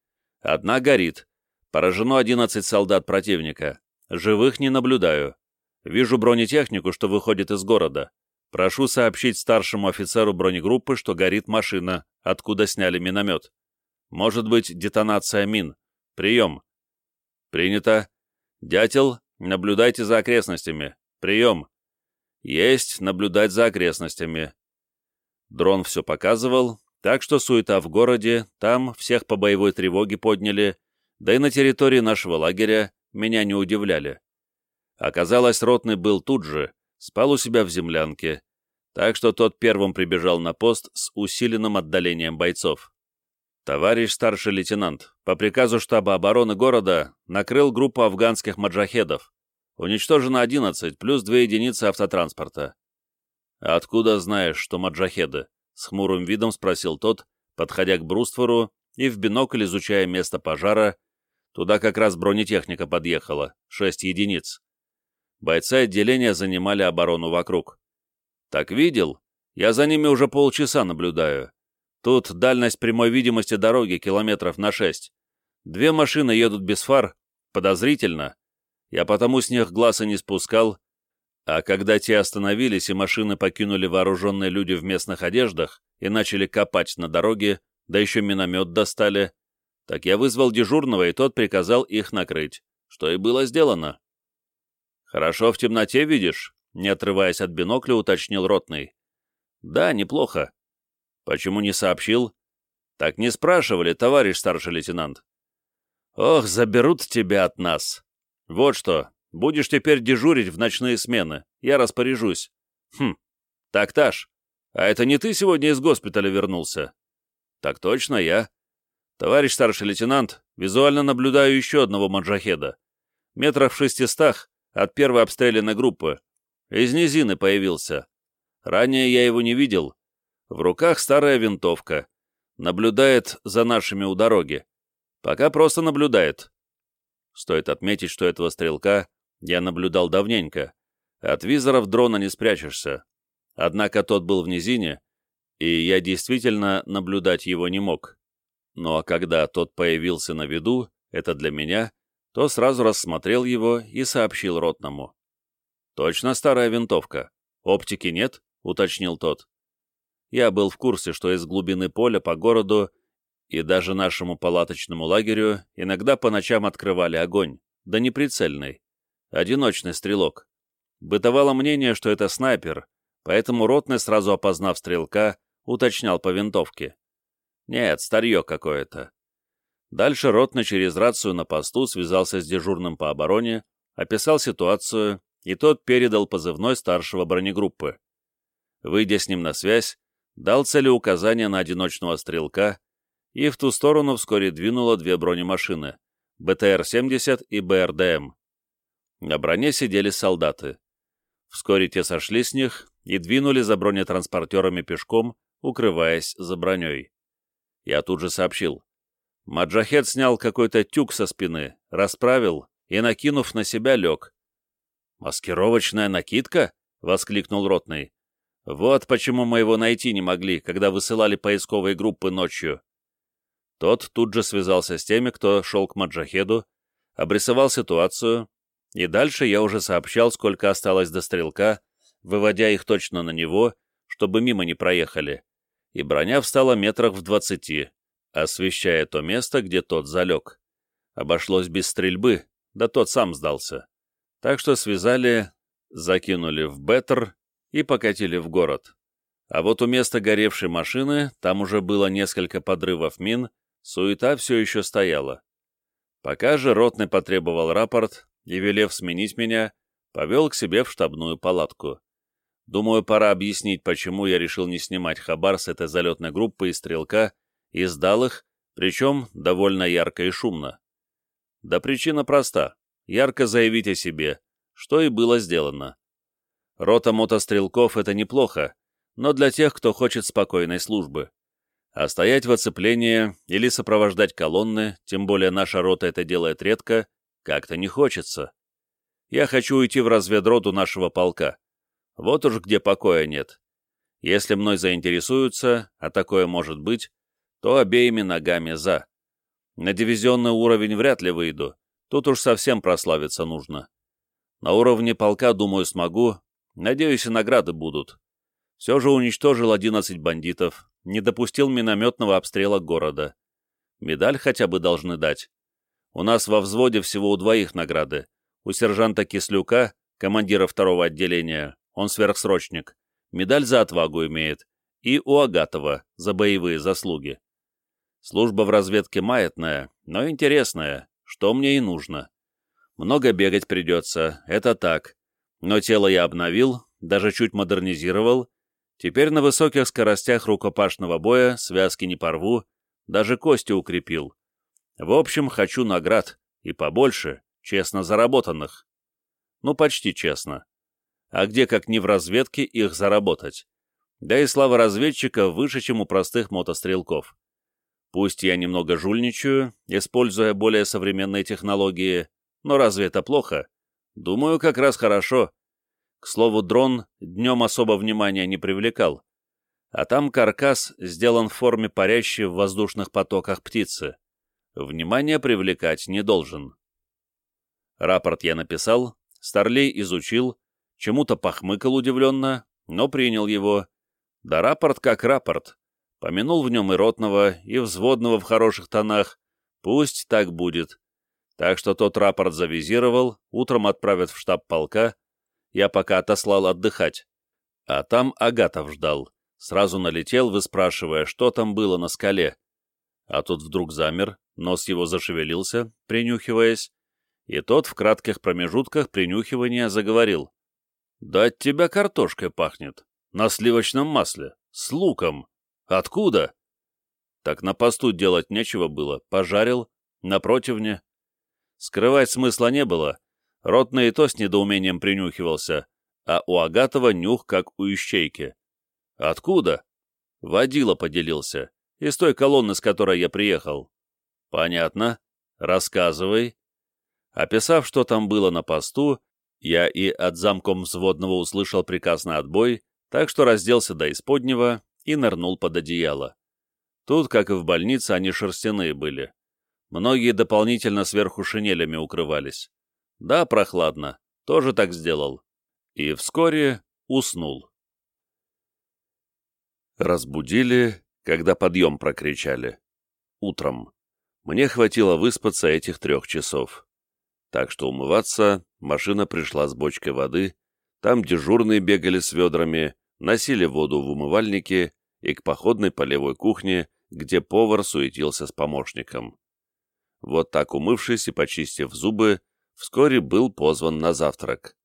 Одна горит. Поражено 11 солдат противника. Живых не наблюдаю. Вижу бронетехнику, что выходит из города. Прошу сообщить старшему офицеру бронегруппы, что горит машина, откуда сняли миномет. Может быть, детонация мин. Прием. Принято. Дятел, наблюдайте за окрестностями. Прием. Есть, наблюдать за окрестностями. Дрон все показывал, так что суета в городе, там всех по боевой тревоге подняли, да и на территории нашего лагеря меня не удивляли. Оказалось, ротный был тут же, спал у себя в землянке, так что тот первым прибежал на пост с усиленным отдалением бойцов. Товарищ старший лейтенант, по приказу штаба обороны города накрыл группу афганских маджахедов. Уничтожено 11, плюс две единицы автотранспорта. «Откуда знаешь, что маджахеды?» — с хмурым видом спросил тот, подходя к бруствору и в бинокль изучая место пожара. Туда как раз бронетехника подъехала, шесть единиц. Бойцы отделения занимали оборону вокруг. «Так видел? Я за ними уже полчаса наблюдаю. Тут дальность прямой видимости дороги километров на шесть. Две машины едут без фар, подозрительно. Я потому с них глаз и не спускал. А когда те остановились и машины покинули вооруженные люди в местных одеждах и начали копать на дороге, да еще миномет достали, так я вызвал дежурного, и тот приказал их накрыть, что и было сделано. «Хорошо в темноте видишь?» — не отрываясь от бинокля, уточнил ротный. «Да, неплохо. Почему не сообщил? Так не спрашивали, товарищ старший лейтенант. Ох, заберут тебя от нас. Вот что, будешь теперь дежурить в ночные смены. Я распоряжусь. Хм, так, Таш, а это не ты сегодня из госпиталя вернулся? Так точно, я. «Товарищ старший лейтенант, визуально наблюдаю еще одного маджахеда. Метрах в шестистах от первой обстрелянной группы. Из низины появился. Ранее я его не видел. В руках старая винтовка. Наблюдает за нашими у дороги. Пока просто наблюдает. Стоит отметить, что этого стрелка я наблюдал давненько. От визоров дрона не спрячешься. Однако тот был в низине, и я действительно наблюдать его не мог. Ну а когда тот появился на виду, это для меня, то сразу рассмотрел его и сообщил ротному. «Точно старая винтовка. Оптики нет?» — уточнил тот. Я был в курсе, что из глубины поля по городу и даже нашему палаточному лагерю иногда по ночам открывали огонь, да не прицельный. Одиночный стрелок. Бытовало мнение, что это снайпер, поэтому ротный, сразу опознав стрелка, уточнял по винтовке. Нет, старье какое-то. Дальше ротный через рацию на посту связался с дежурным по обороне, описал ситуацию, и тот передал позывной старшего бронегруппы. Выйдя с ним на связь, дал целеуказание на одиночного стрелка, и в ту сторону вскоре двинуло две бронемашины — БТР-70 и БРДМ. На броне сидели солдаты. Вскоре те сошли с них и двинули за бронетранспортерами пешком, укрываясь за броней. Я тут же сообщил. Маджахет снял какой-то тюк со спины, расправил и, накинув на себя, лег. «Маскировочная накидка?» — воскликнул Ротный. «Вот почему мы его найти не могли, когда высылали поисковые группы ночью». Тот тут же связался с теми, кто шел к Маджахеду, обрисовал ситуацию, и дальше я уже сообщал, сколько осталось до стрелка, выводя их точно на него, чтобы мимо не проехали, и броня встала метрах в двадцати, освещая то место, где тот залег. Обошлось без стрельбы, да тот сам сдался. Так что связали, закинули в беттер и покатили в город. А вот у места горевшей машины, там уже было несколько подрывов мин, суета все еще стояла. Пока же Ротный потребовал рапорт и, велев сменить меня, повел к себе в штабную палатку. Думаю, пора объяснить, почему я решил не снимать хабар с этой залетной группы и стрелка, и сдал их, причем довольно ярко и шумно. Да причина проста — ярко заявить о себе, что и было сделано. Рота мотострелков — это неплохо, но для тех, кто хочет спокойной службы. А стоять в оцеплении или сопровождать колонны, тем более наша рота это делает редко, как-то не хочется. Я хочу уйти в разведроту нашего полка. Вот уж где покоя нет. Если мной заинтересуются, а такое может быть, то обеими ногами за. На дивизионный уровень вряд ли выйду, тут уж совсем прославиться нужно. На уровне полка, думаю, смогу, надеюсь, и награды будут. Все же уничтожил 11 бандитов, не допустил минометного обстрела города. Медаль хотя бы должны дать. У нас во взводе всего у двоих награды. У сержанта Кислюка, командира второго отделения, он сверхсрочник, медаль за отвагу имеет, и у Агатова за боевые заслуги. Служба в разведке маятная, но интересная, что мне и нужно. Много бегать придется, это так. Но тело я обновил, даже чуть модернизировал. Теперь на высоких скоростях рукопашного боя связки не порву, даже кости укрепил. В общем, хочу наград, и побольше, честно заработанных. Ну, почти честно. А где, как не в разведке, их заработать? Да и слава разведчика выше, чем у простых мотострелков. Пусть я немного жульничаю, используя более современные технологии, но разве это плохо? Думаю, как раз хорошо. К слову, дрон днем особо внимания не привлекал. А там каркас сделан в форме парящей в воздушных потоках птицы. Внимание привлекать не должен. Рапорт я написал, Старлей изучил, чему-то похмыкал удивленно, но принял его. Да рапорт как рапорт. Помянул в нем и ротного, и взводного в хороших тонах. Пусть так будет. Так что тот рапорт завизировал, утром отправят в штаб полка. Я пока отослал отдыхать. А там Агатов ждал. Сразу налетел, выспрашивая, что там было на скале. А тут вдруг замер, нос его зашевелился, принюхиваясь, и тот в кратких промежутках принюхивания заговорил. «Да от тебя картошкой пахнет. На сливочном масле. С луком. Откуда?» Так на посту делать нечего было. Пожарил, на противне. Скрывать смысла не было. Ротный и то с недоумением принюхивался, а у Агатова нюх, как у ищейки. Откуда? Водила поделился. Из той колонны, с которой я приехал. Понятно. Рассказывай. Описав, что там было на посту, я и от замком взводного услышал приказ на отбой, так что разделся до исподнего и нырнул под одеяло. Тут, как и в больнице, они шерстяные были. Многие дополнительно сверху шинелями укрывались. Да, прохладно, тоже так сделал. И вскоре уснул. Разбудили, когда подъем прокричали. Утром. Мне хватило выспаться этих трех часов. Так что умываться машина пришла с бочкой воды, там дежурные бегали с ведрами, носили воду в умывальнике и к походной полевой кухне, где повар суетился с помощником. Вот так умывшись и почистив зубы, вскоре был позван на завтрак.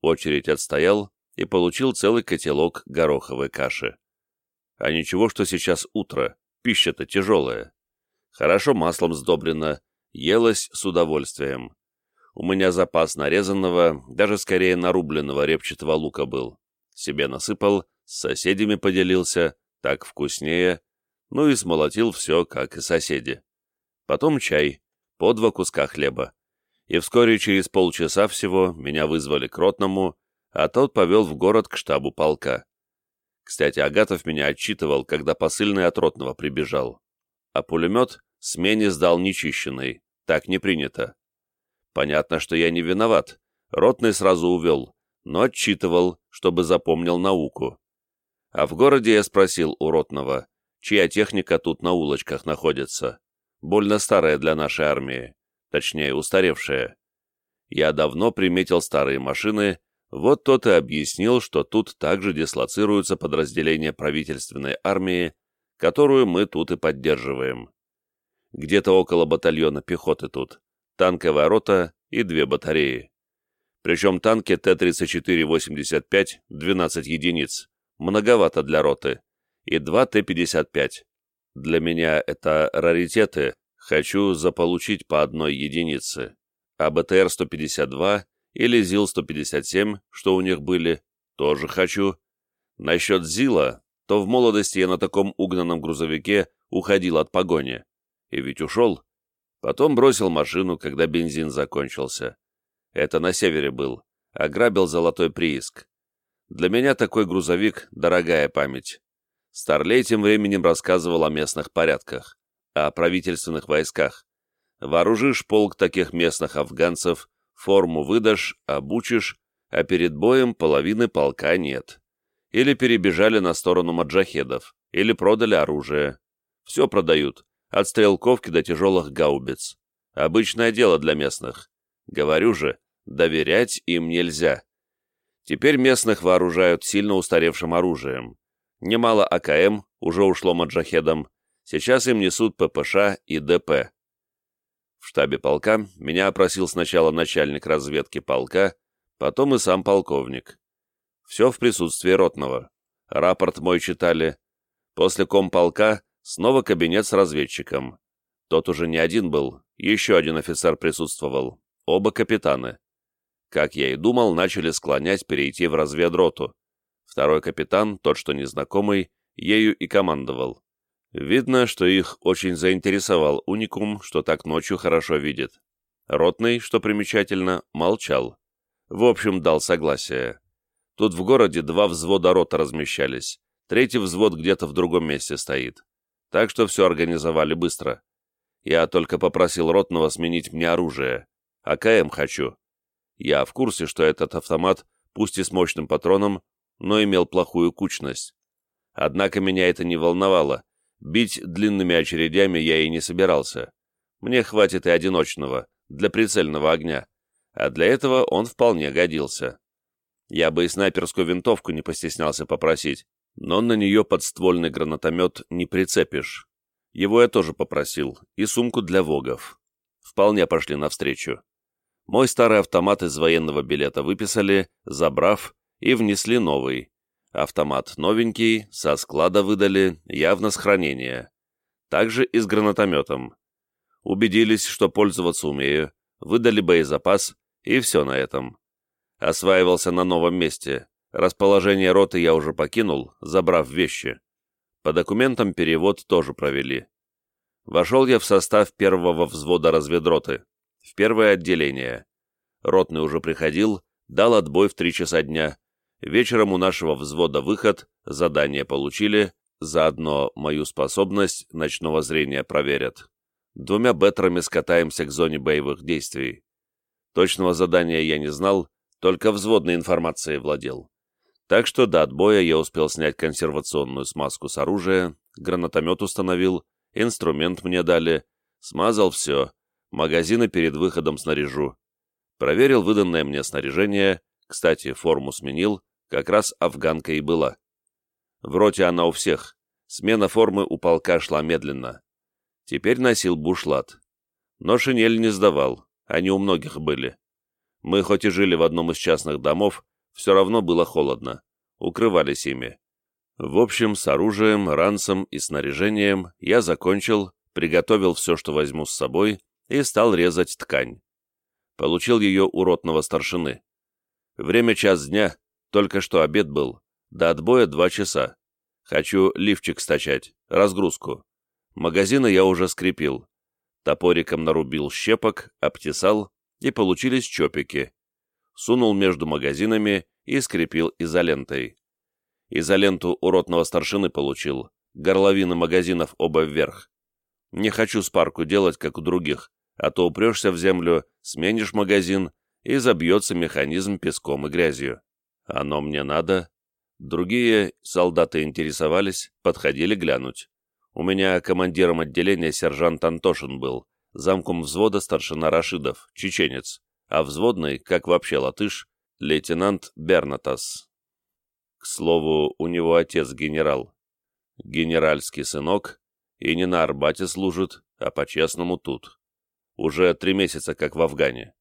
Очередь отстоял и получил целый котелок гороховой каши. А ничего, что сейчас утро, пища-то тяжелая. Хорошо маслом сдобрено, елось с удовольствием. У меня запас нарезанного, даже скорее нарубленного репчатого лука был. Себе насыпал, с соседями поделился, так вкуснее, ну и смолотил все, как и соседи. Потом чай, по два куска хлеба. И вскоре через полчаса всего меня вызвали к ротному, а тот повел в город к штабу полка. Кстати, Агатов меня отчитывал, когда посыльный от ротного прибежал. А пулемет смене сдал нечищенный, так не принято. Понятно, что я не виноват. Ротный сразу увел, но отчитывал, чтобы запомнил науку. А в городе я спросил у Ротного, чья техника тут на улочках находится. Больно старая для нашей армии, точнее, устаревшая. Я давно приметил старые машины, вот тот и объяснил, что тут также дислоцируются подразделения правительственной армии, которую мы тут и поддерживаем. Где-то около батальона пехоты тут танковая рота и две батареи. Причем танки Т-34-85 12 единиц, многовато для роты, и два Т-55. Для меня это раритеты, хочу заполучить по одной единице. А БТР-152 или ЗИЛ-157, что у них были, тоже хочу. Насчет ЗИЛа, то в молодости я на таком угнанном грузовике уходил от погони. И ведь ушел. Потом бросил машину, когда бензин закончился. Это на севере был. Ограбил золотой прииск. Для меня такой грузовик — дорогая память. Старлей тем временем рассказывал о местных порядках, о правительственных войсках. Вооружишь полк таких местных афганцев, форму выдашь, обучишь, а перед боем половины полка нет. Или перебежали на сторону маджахедов, или продали оружие. Все продают, от стрелковки до тяжелых гаубиц. Обычное дело для местных. Говорю же, доверять им нельзя. Теперь местных вооружают сильно устаревшим оружием. Немало АКМ уже ушло маджахедам, сейчас им несут ППШ и ДП. В штабе полка меня опросил сначала начальник разведки полка, потом и сам полковник. Все в присутствии ротного. Рапорт мой читали. После комполка Снова кабинет с разведчиком. Тот уже не один был, еще один офицер присутствовал, оба капитаны. Как я и думал, начали склонять перейти в разведроту. Второй капитан, тот, что незнакомый, ею и командовал. Видно, что их очень заинтересовал уникум, что так ночью хорошо видит. Ротный, что примечательно, молчал. В общем, дал согласие. Тут в городе два взвода рота размещались, третий взвод где-то в другом месте стоит так что все организовали быстро. Я только попросил Ротного сменить мне оружие. АКМ хочу. Я в курсе, что этот автомат, пусть и с мощным патроном, но имел плохую кучность. Однако меня это не волновало. Бить длинными очередями я и не собирался. Мне хватит и одиночного, для прицельного огня. А для этого он вполне годился. Я бы и снайперскую винтовку не постеснялся попросить, но на нее подствольный гранатомет не прицепишь. Его я тоже попросил, и сумку для вогов. Вполне пошли навстречу. Мой старый автомат из военного билета выписали, забрав, и внесли новый. Автомат новенький, со склада выдали, явно с хранения. Также и с гранатометом. Убедились, что пользоваться умею, выдали боезапас, и все на этом. Осваивался на новом месте. Расположение роты я уже покинул, забрав вещи. По документам перевод тоже провели. Вошел я в состав первого взвода разведроты, в первое отделение. Ротный уже приходил, дал отбой в три часа дня. Вечером у нашего взвода выход, задание получили, заодно мою способность ночного зрения проверят. Двумя бетрами скатаемся к зоне боевых действий. Точного задания я не знал, только взводной информацией владел. Так что до отбоя я успел снять консервационную смазку с оружия, гранатомет установил, инструмент мне дали, смазал все, магазины перед выходом снаряжу. Проверил выданное мне снаряжение, кстати, форму сменил, как раз афганка и была. В роте она у всех, смена формы у полка шла медленно. Теперь носил бушлат. Но шинель не сдавал, они у многих были. Мы хоть и жили в одном из частных домов, все равно было холодно. Укрывались ими. В общем, с оружием, ранцем и снаряжением я закончил, приготовил все, что возьму с собой, и стал резать ткань. Получил ее у ротного старшины. Время час дня, только что обед был, до отбоя два часа. Хочу лифчик стачать, разгрузку. Магазины я уже скрепил. Топориком нарубил щепок, обтесал, и получились чопики. Сунул между магазинами и скрепил изолентой. Изоленту у ротного старшины получил, горловины магазинов оба вверх. Не хочу спарку делать, как у других, а то упрешься в землю, сменишь магазин, и забьется механизм песком и грязью. Оно мне надо. Другие солдаты интересовались, подходили глянуть. У меня командиром отделения сержант Антошин был, замком взвода старшина Рашидов, чеченец, а взводный, как вообще латыш, лейтенант Бернатас. К слову, у него отец генерал. Генеральский сынок, и не на Арбате служит, а по-честному тут. Уже три месяца как в Афгане.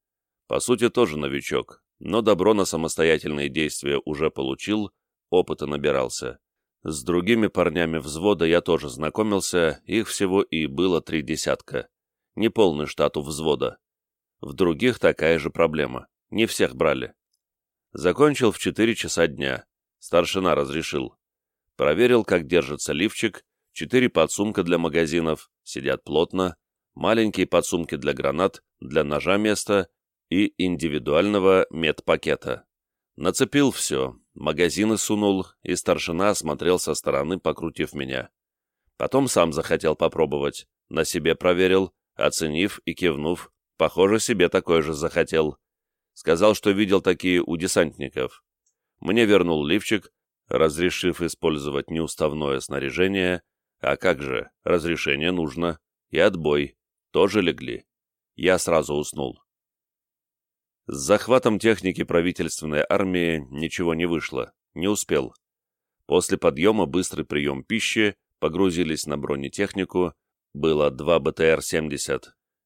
По сути, тоже новичок, но добро на самостоятельные действия уже получил, опыта набирался. С другими парнями взвода я тоже знакомился, их всего и было три десятка. Неполный штат у взвода. В других такая же проблема. Не всех брали. Закончил в четыре часа дня. Старшина разрешил. Проверил, как держится лифчик, четыре подсумка для магазинов, сидят плотно, маленькие подсумки для гранат, для ножа место и индивидуального медпакета. Нацепил все, магазины сунул, и старшина осмотрел со стороны, покрутив меня. Потом сам захотел попробовать, на себе проверил, оценив и кивнув, похоже, себе такой же захотел. Сказал, что видел такие у десантников. Мне вернул лифчик, разрешив использовать неуставное снаряжение, а как же, разрешение нужно, и отбой, тоже легли. Я сразу уснул. С захватом техники правительственной армии ничего не вышло, не успел. После подъема быстрый прием пищи, погрузились на бронетехнику, было два БТР-70.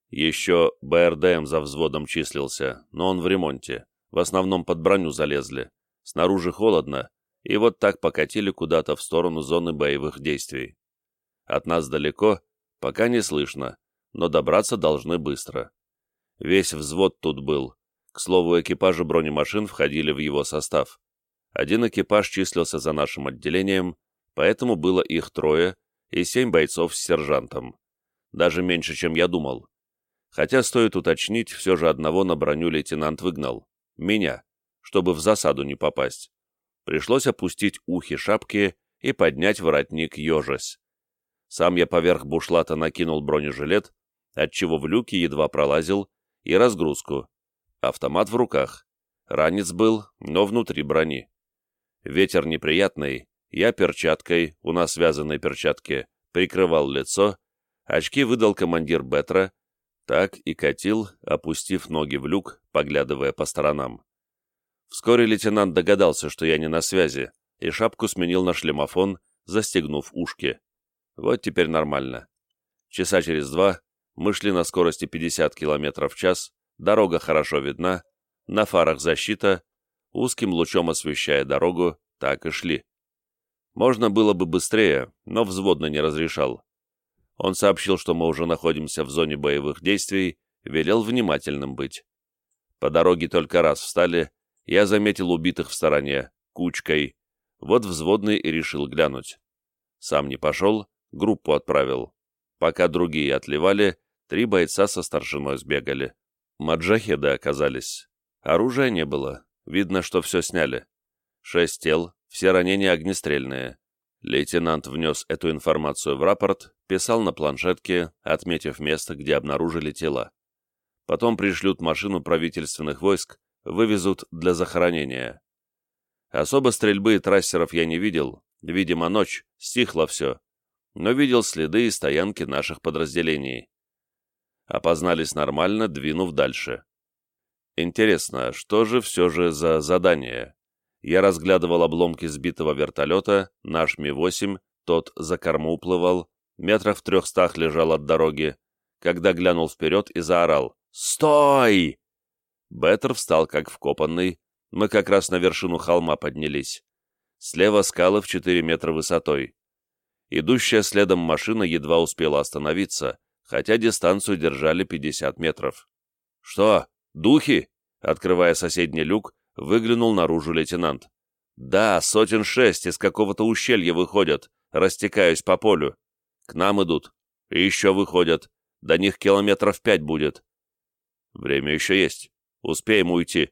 Еще БРДМ за взводом числился, но он в ремонте. В основном под броню залезли. Снаружи холодно, и вот так покатили куда-то в сторону зоны боевых действий. От нас далеко, пока не слышно, но добраться должны быстро. Весь взвод тут был, к слову, экипажи бронемашин входили в его состав. Один экипаж числился за нашим отделением, поэтому было их трое и семь бойцов с сержантом. Даже меньше, чем я думал. Хотя, стоит уточнить, все же одного на броню лейтенант выгнал. Меня, чтобы в засаду не попасть. Пришлось опустить ухи шапки и поднять воротник ежась. Сам я поверх бушлата накинул бронежилет, отчего в люке едва пролазил, и разгрузку. Автомат в руках. Ранец был, но внутри брони. Ветер неприятный, я перчаткой, у нас связанной перчатки, прикрывал лицо, очки выдал командир Бетра, так и катил, опустив ноги в люк, поглядывая по сторонам. Вскоре лейтенант догадался, что я не на связи, и шапку сменил на шлемофон, застегнув ушки. Вот теперь нормально. Часа через два мы шли на скорости 50 км в час, Дорога хорошо видна, на фарах защита, узким лучом освещая дорогу, так и шли. Можно было бы быстрее, но взводно не разрешал. Он сообщил, что мы уже находимся в зоне боевых действий, велел внимательным быть. По дороге только раз встали, я заметил убитых в стороне, кучкой. Вот взводный и решил глянуть. Сам не пошел, группу отправил. Пока другие отливали, три бойца со старшиной сбегали. Маджахеды оказались. Оружия не было, видно, что все сняли. Шесть тел, все ранения огнестрельные. Лейтенант внес эту информацию в рапорт, писал на планшетке, отметив место, где обнаружили тела. Потом пришлют машину правительственных войск, вывезут для захоронения. Особо стрельбы и трассеров я не видел, видимо, ночь, стихло все, но видел следы и стоянки наших подразделений. Опознались нормально, двинув дальше. Интересно, что же все же за задание? Я разглядывал обломки сбитого вертолета, наш Ми-8, тот за корму уплывал, метрах в трехстах лежал от дороги, когда глянул вперед и заорал «Стой!». Беттер встал как вкопанный, мы как раз на вершину холма поднялись. Слева скалы в 4 метра высотой. Идущая следом машина едва успела остановиться, хотя дистанцию держали 50 метров. «Что, духи?» Открывая соседний люк, выглянул наружу лейтенант. «Да, сотен шесть из какого-то ущелья выходят, растекаясь по полю. К нам идут. И еще выходят. До них километров пять будет». «Время еще есть. Успеем уйти».